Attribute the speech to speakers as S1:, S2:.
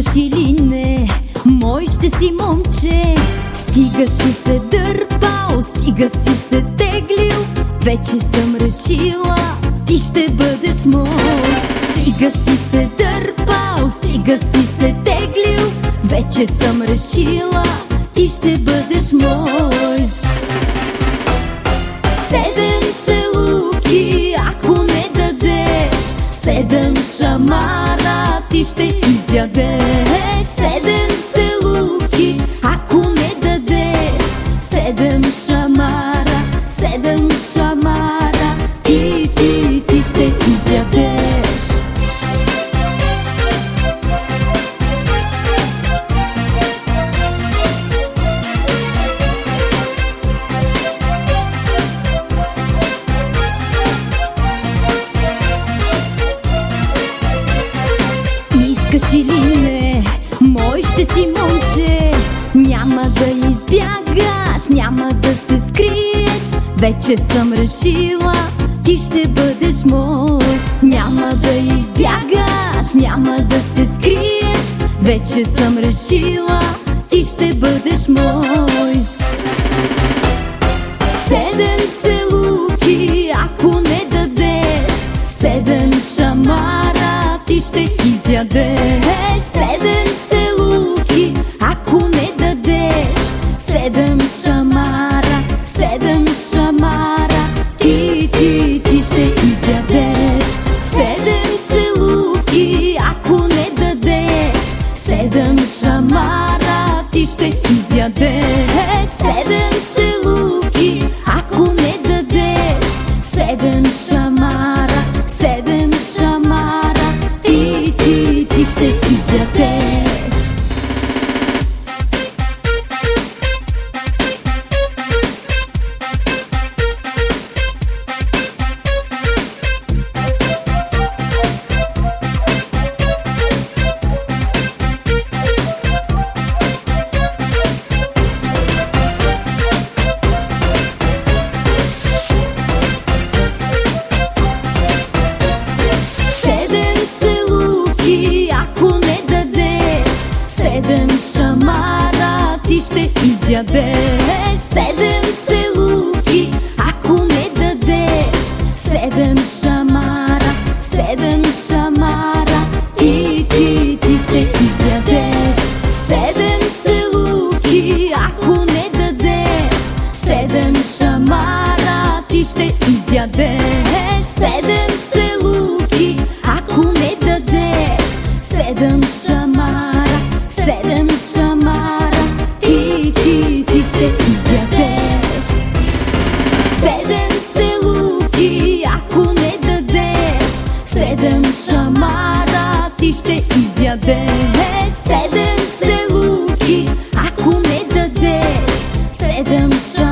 S1: обръщаш или не, мой ще си момче. Стига си се дърпал, стига си се теглил, вече съм решила, ти ще бъдеш мой. Стига си се дърпал, стига си се теглил, вече съм решила, ти ще бъдеш мой. Седем целувки, ако Седем шамара, ти ще изядеш Искаш или не, мой ще си момче? Няма да избягаш, няма да се скриеш. Вече съм решила, ти ще бъдеш мой. Няма да избягаш, няма да се скриеш. Вече съм решила, ти ще бъдеш мой. Седем целуки, ако не дадеш Седем шамара, ти ще изядеш Седем целуки, ако не дадеш Седем шамара, седем шамара Ти, ти, ти ще изядеш Седем целуки, ако не дадеш Седем шамара, ти ще изядеш Седем дадеш Седем шамара, ти ще изядеш Седем целуки, ако не дадеш Седем шамара, седем шамара Ти, ти, ти ще изядеш Седем целуки, ако не дадеш Седем шамара, ти ще изядеш Седем целуки, ако не дадеш Седем шамара, седем шамара Ти, ти, ти ще изядеш. Седем целуки, ако не дадеш. Седем шамара, ти ще изядеш. Седем целуки, ако не дадеш. Седем шамара,